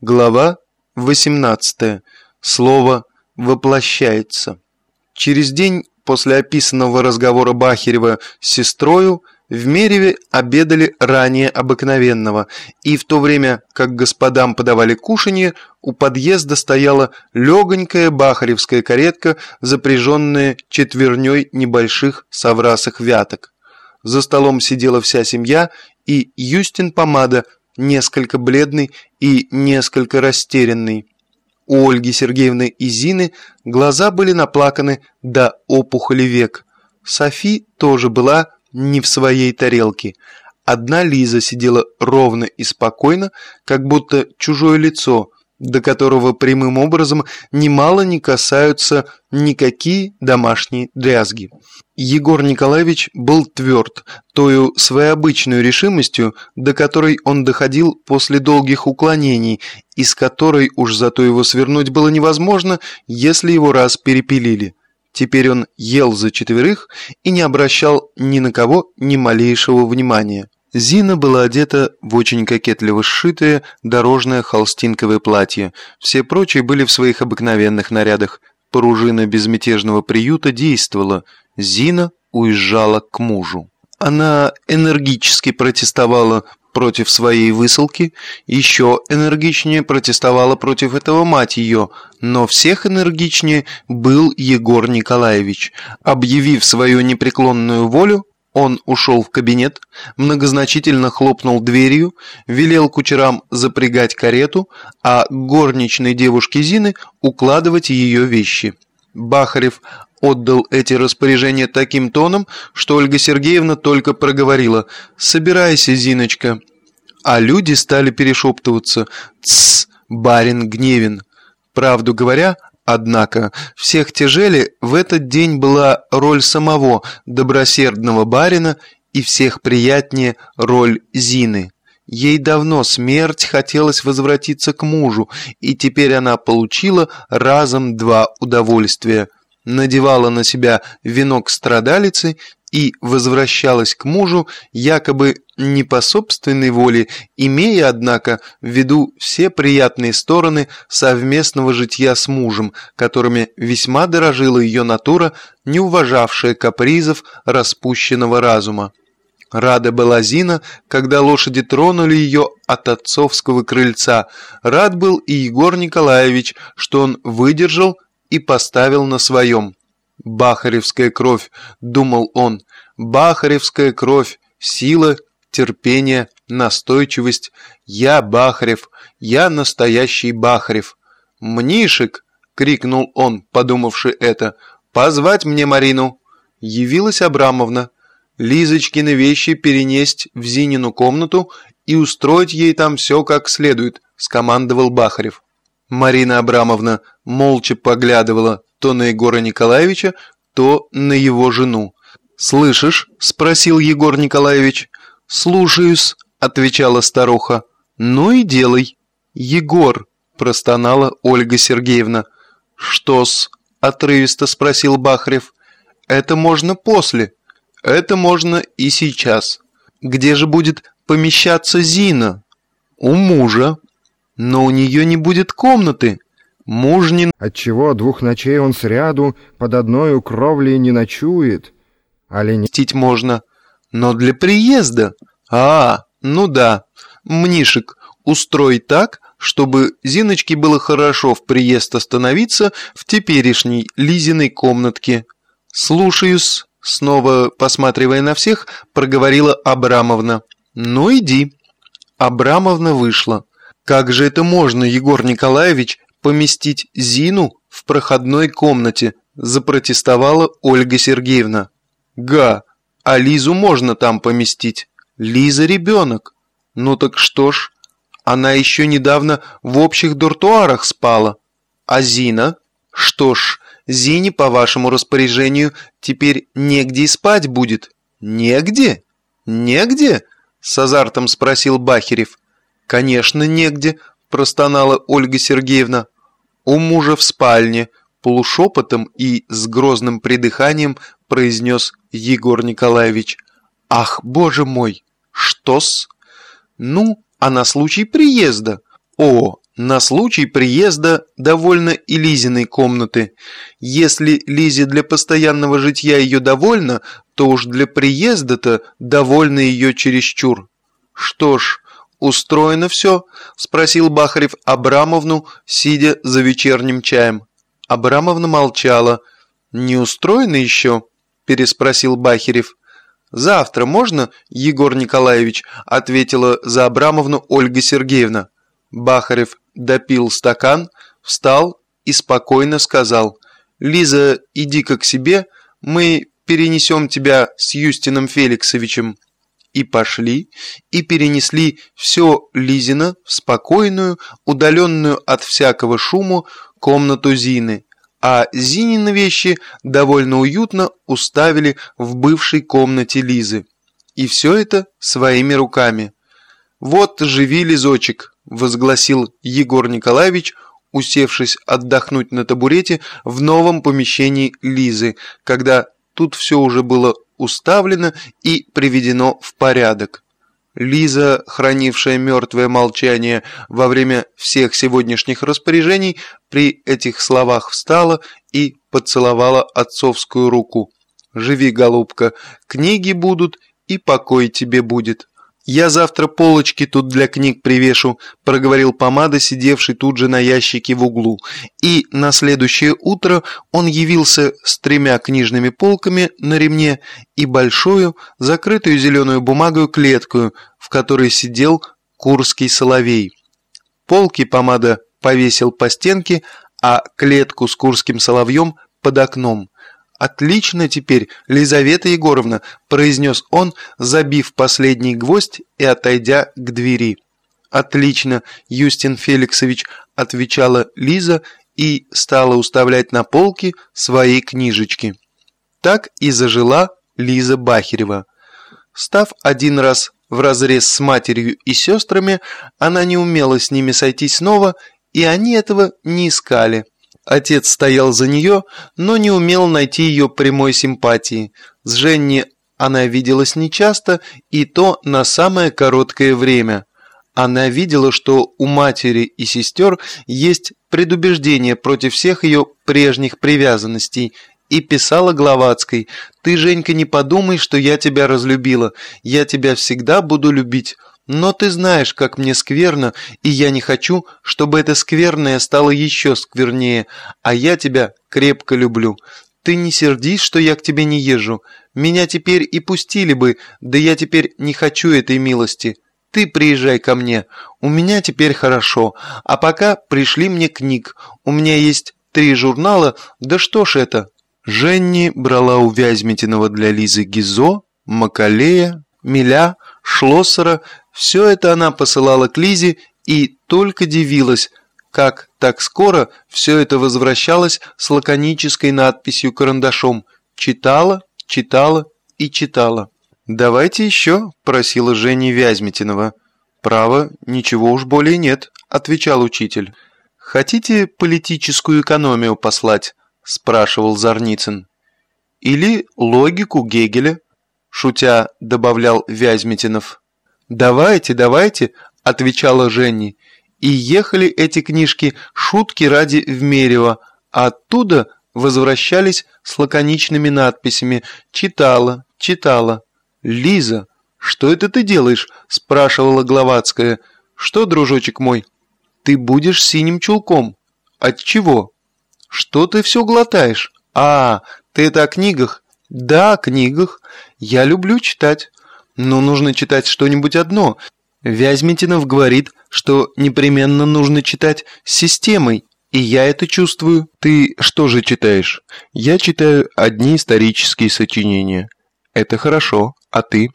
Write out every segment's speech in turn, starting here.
Глава 18. Слово воплощается. Через день после описанного разговора Бахерева с сестрою в Мереве обедали ранее обыкновенного, и в то время, как господам подавали кушанье, у подъезда стояла легонькая бахаревская каретка, запряженная четверней небольших соврасых вяток. За столом сидела вся семья, и Юстин Помада, несколько бледный и несколько растерянный. У Ольги Сергеевны и Зины глаза были наплаканы до опухоли век. Софи тоже была не в своей тарелке. Одна Лиза сидела ровно и спокойно, как будто чужое лицо, до которого прямым образом немало не касаются никакие домашние дрязги. Егор Николаевич был тверд, тою своей обычной решимостью, до которой он доходил после долгих уклонений, из которой уж зато его свернуть было невозможно, если его раз перепилили. Теперь он ел за четверых и не обращал ни на кого ни малейшего внимания. Зина была одета в очень кокетливо сшитое дорожное холстинковое платье. Все прочие были в своих обыкновенных нарядах. Пружина безмятежного приюта действовала. Зина уезжала к мужу. Она энергически протестовала против своей высылки, еще энергичнее протестовала против этого мать ее, но всех энергичнее был Егор Николаевич. Объявив свою непреклонную волю, он ушел в кабинет, многозначительно хлопнул дверью, велел кучерам запрягать карету, а горничной девушке Зины укладывать ее вещи. Бахарев отдал эти распоряжения таким тоном, что Ольга Сергеевна только проговорила «Собирайся, Зиночка». А люди стали перешептываться «Тссс, барин гневен». Правду говоря, однако, всех тяжели в этот день была роль самого добросердного барина и всех приятнее роль Зины. Ей давно смерть хотелось возвратиться к мужу, и теперь она получила разом два удовольствия – надевала на себя венок страдалицы и возвращалась к мужу якобы не по собственной воле, имея, однако, в виду все приятные стороны совместного житья с мужем, которыми весьма дорожила ее натура, не уважавшая капризов распущенного разума. Рада была Зина, когда лошади тронули ее от отцовского крыльца. Рад был и Егор Николаевич, что он выдержал и поставил на своем. «Бахаревская кровь», — думал он, — «Бахаревская кровь, сила, терпение, настойчивость. Я Бахарев, я настоящий Бахарев». «Мнишек!» — крикнул он, подумавши это. «Позвать мне Марину!» Явилась Абрамовна. Лизочкины вещи перенесть в Зинину комнату и устроить ей там все как следует, скомандовал Бахарев. Марина Абрамовна молча поглядывала то на Егора Николаевича, то на его жену. «Слышишь?» – спросил Егор Николаевич. «Слушаюсь», – отвечала старуха. «Ну и делай». «Егор», – простонала Ольга Сергеевна. «Что-с?» – отрывисто спросил Бахрев. «Это можно после. Это можно и сейчас. Где же будет помещаться Зина?» «У мужа», но у нее не будет комнаты. Мужнин... Отчего двух ночей он сряду под одной кровлей не ночует? Али не... Стить можно, но для приезда. А, ну да. Мнишек, устрой так, чтобы Зиночке было хорошо в приезд остановиться в теперешней Лизиной комнатке. Слушаюсь, снова посматривая на всех, проговорила Абрамовна. Ну иди. Абрамовна вышла. Как же это можно, Егор Николаевич, поместить Зину в проходной комнате? Запротестовала Ольга Сергеевна. Га, а Лизу можно там поместить. Лиза ребенок. Ну так что ж, она еще недавно в общих дуртуарах спала. А Зина? Что ж, Зине, по вашему распоряжению, теперь негде спать будет. Негде? Негде? С азартом спросил Бахерев. «Конечно, негде», – простонала Ольга Сергеевна. «У мужа в спальне», – полушепотом и с грозным придыханием произнес Егор Николаевич. «Ах, боже мой! Что-с?» «Ну, а на случай приезда?» «О, На случай приезда довольно и Лизиной комнаты. Если Лизе для постоянного житья ее довольно, то уж для приезда-то довольно ее чересчур. Что ж, устроено все? Спросил Бахарев Абрамовну, сидя за вечерним чаем. Абрамовна молчала. «Не устроено еще?» переспросил Бахарев. «Завтра можно, Егор Николаевич?» ответила за Абрамовну Ольга Сергеевна. Бахарев допил стакан, встал и спокойно сказал «Лиза, иди-ка к себе, мы перенесем тебя с Юстином Феликсовичем». И пошли, и перенесли все Лизина в спокойную, удаленную от всякого шуму комнату Зины, а Зинины вещи довольно уютно уставили в бывшей комнате Лизы. И все это своими руками. «Вот живи, Лизочек», – возгласил Егор Николаевич, усевшись отдохнуть на табурете в новом помещении Лизы, когда тут все уже было уставлено и приведено в порядок. Лиза, хранившая мертвое молчание во время всех сегодняшних распоряжений, при этих словах встала и поцеловала отцовскую руку. «Живи, голубка, книги будут, и покой тебе будет». «Я завтра полочки тут для книг привешу», – проговорил помада, сидевший тут же на ящике в углу. И на следующее утро он явился с тремя книжными полками на ремне и большую, закрытую зеленую бумагой клетку, в которой сидел курский соловей. Полки помада повесил по стенке, а клетку с курским соловьем под окном. «Отлично теперь, Лизавета Егоровна», – произнес он, забив последний гвоздь и отойдя к двери. «Отлично, Юстин Феликсович», – отвечала Лиза и стала уставлять на полки свои книжечки. Так и зажила Лиза Бахерева. Став один раз в разрез с матерью и сестрами, она не умела с ними сойтись снова, и они этого не искали. Отец стоял за нее, но не умел найти ее прямой симпатии. С Женни она виделась нечасто, и то на самое короткое время. Она видела, что у матери и сестер есть предубеждение против всех ее прежних привязанностей, и писала Гловацкой «Ты, Женька, не подумай, что я тебя разлюбила. Я тебя всегда буду любить. Но ты знаешь, как мне скверно, и я не хочу, чтобы это скверное стало еще сквернее, а я тебя крепко люблю. Ты не сердись, что я к тебе не езжу. Меня теперь и пустили бы, да я теперь не хочу этой милости. Ты приезжай ко мне. У меня теперь хорошо. А пока пришли мне книг. У меня есть три журнала, да что ж это?» Женни брала у Вязьмитинова для Лизы Гизо, Макалея, Миля, Шлоссера все это она посылала к Лизе и только дивилась, как так скоро все это возвращалось с лаконической надписью карандашом «Читала, читала и читала». «Давайте еще», – просила Женя Вязьмитинова. «Право, ничего уж более нет», – отвечал учитель. «Хотите политическую экономию послать?» – спрашивал Зарницын. «Или логику Гегеля?» – шутя добавлял Вязьмитинов. «Давайте, давайте», – отвечала Женни. И ехали эти книжки шутки ради Вмерева, а оттуда возвращались с лаконичными надписями «Читала, читала». «Лиза, что это ты делаешь?» – спрашивала Гловацкая. «Что, дружочек мой?» «Ты будешь синим чулком». «От чего?» «Что ты все глотаешь?» «А, ты это о книгах?» «Да, о книгах. Я люблю читать». Но нужно читать что-нибудь одно. Вязьмитинов говорит, что непременно нужно читать с системой, и я это чувствую. Ты что же читаешь? Я читаю одни исторические сочинения. Это хорошо. А ты?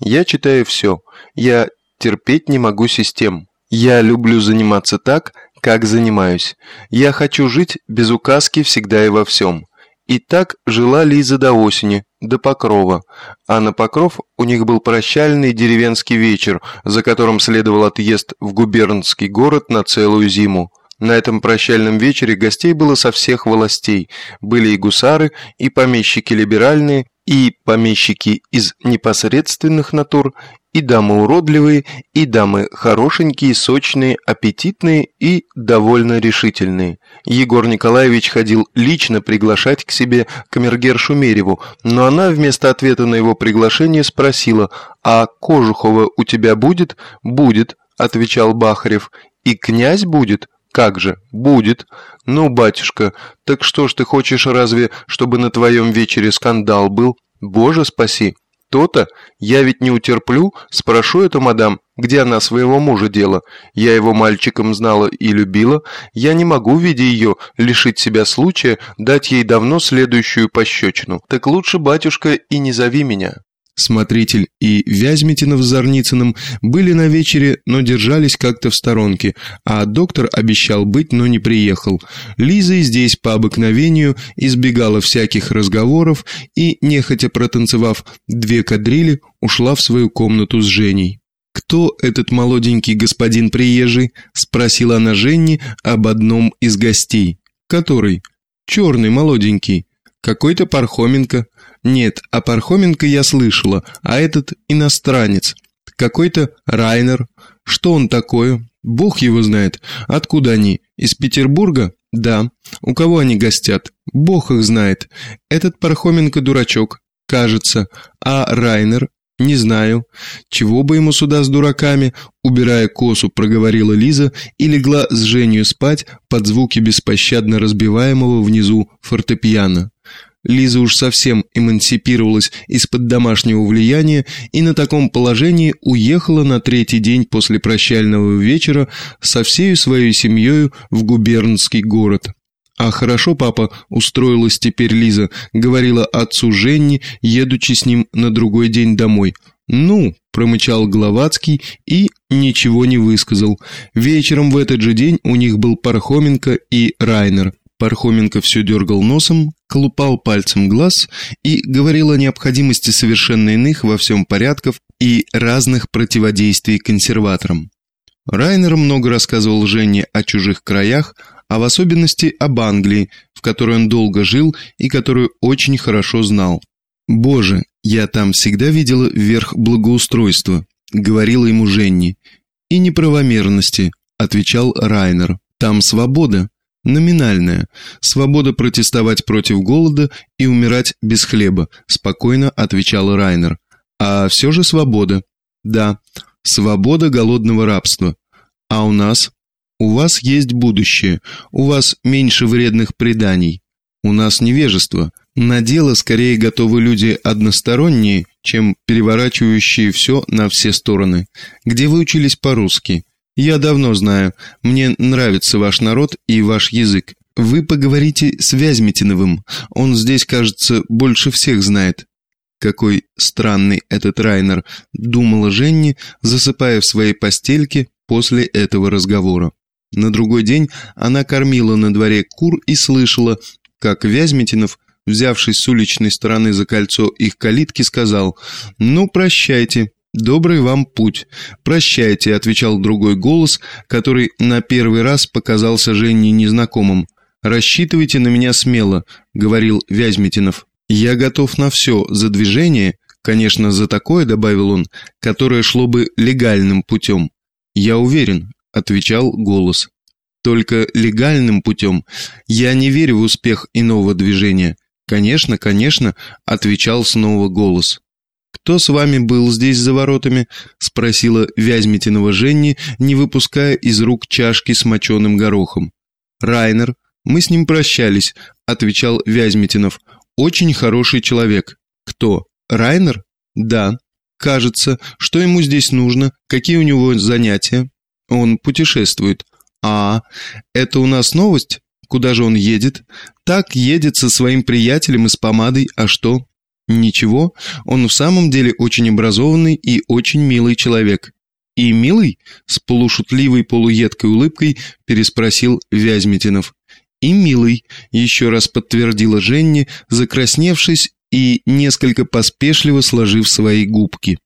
Я читаю все. Я терпеть не могу систем. Я люблю заниматься так, как занимаюсь. Я хочу жить без указки всегда и во всем. И так жила Лиза до осени, до Покрова. А на Покров у них был прощальный деревенский вечер, за которым следовал отъезд в губернский город на целую зиму. На этом прощальном вечере гостей было со всех властей. Были и гусары, и помещики либеральные, и помещики из непосредственных натур, и дамы уродливые, и дамы хорошенькие, сочные, аппетитные и довольно решительные. Егор Николаевич ходил лично приглашать к себе камергершу Мереву, но она вместо ответа на его приглашение спросила «А Кожухова у тебя будет?» «Будет», — отвечал Бахарев. «И князь будет?» «Как же, будет. Ну, батюшка, так что ж ты хочешь разве, чтобы на твоем вечере скандал был? Боже спаси!» То-то, я ведь не утерплю, спрошу эту мадам, где она своего мужа дела. Я его мальчиком знала и любила, я не могу, видя ее, лишить себя случая, дать ей давно следующую пощечину. Так лучше, батюшка, и не зови меня». Смотритель и Вязьмитинов с Зарницыным были на вечере, но держались как-то в сторонке, а доктор обещал быть, но не приехал. Лиза и здесь по обыкновению избегала всяких разговоров и, нехотя протанцевав две кадрили, ушла в свою комнату с Женей. «Кто этот молоденький господин приезжий?» – спросила она Женни об одном из гостей. «Который?» «Черный, молоденький. Какой-то Пархоменко. Нет, о Пархоменко я слышала, а этот иностранец. Какой-то Райнер. Что он такое? Бог его знает. Откуда они? Из Петербурга? Да. У кого они гостят? Бог их знает. Этот Пархоменко дурачок. Кажется. А Райнер? «Не знаю. Чего бы ему сюда с дураками?» Убирая косу, проговорила Лиза и легла с Женью спать под звуки беспощадно разбиваемого внизу фортепиано. Лиза уж совсем эмансипировалась из-под домашнего влияния и на таком положении уехала на третий день после прощального вечера со всей своей семьей в губернский город. «А хорошо, папа, устроилась теперь Лиза», — говорила отцу Женни, едучи с ним на другой день домой. «Ну», — промычал Гловацкий и ничего не высказал. Вечером в этот же день у них был Пархоменко и Райнер. Пархоменко все дергал носом, колупал пальцем глаз и говорил о необходимости совершенно иных во всем порядков и разных противодействий консерваторам. Райнер много рассказывал Жене о чужих краях, а в особенности об Англии, в которой он долго жил и которую очень хорошо знал. «Боже, я там всегда видела верх благоустройства», — говорила ему Женни. «И неправомерности», — отвечал Райнер. «Там свобода, номинальная, свобода протестовать против голода и умирать без хлеба», — спокойно отвечал Райнер. «А все же свобода». «Да, свобода голодного рабства. А у нас?» У вас есть будущее, у вас меньше вредных преданий. У нас невежество. На дело скорее готовы люди односторонние, чем переворачивающие все на все стороны. Где вы учились по-русски? Я давно знаю. Мне нравится ваш народ и ваш язык. Вы поговорите с Вязьмитиновым. Он здесь, кажется, больше всех знает. Какой странный этот Райнер, думала Женни, засыпая в своей постельке после этого разговора. На другой день она кормила на дворе кур и слышала, как Вязьмитинов, взявшись с уличной стороны за кольцо их калитки, сказал «Ну, прощайте, добрый вам путь». «Прощайте», — отвечал другой голос, который на первый раз показался Жене незнакомым. «Рассчитывайте на меня смело», — говорил Вязьмитинов. «Я готов на все за движение, конечно, за такое», — добавил он, «которое шло бы легальным путем. Я уверен, — отвечал голос. «Только легальным путем. Я не верю в успех иного движения». «Конечно, конечно», — отвечал снова голос. «Кто с вами был здесь за воротами?» — спросила Вязьмитинова Женни, не выпуская из рук чашки с моченым горохом. «Райнер. Мы с ним прощались», — отвечал Вязьмитинов. «Очень хороший человек». «Кто? Райнер?» «Да». «Кажется. Что ему здесь нужно? Какие у него занятия?» Он путешествует. А, это у нас новость? Куда же он едет? Так, едет со своим приятелем и с помадой, а что? Ничего, он в самом деле очень образованный и очень милый человек. И милый? С полушутливой полуедкой улыбкой переспросил Вязьмитинов. И милый, еще раз подтвердила Женни, закрасневшись и несколько поспешливо сложив свои губки.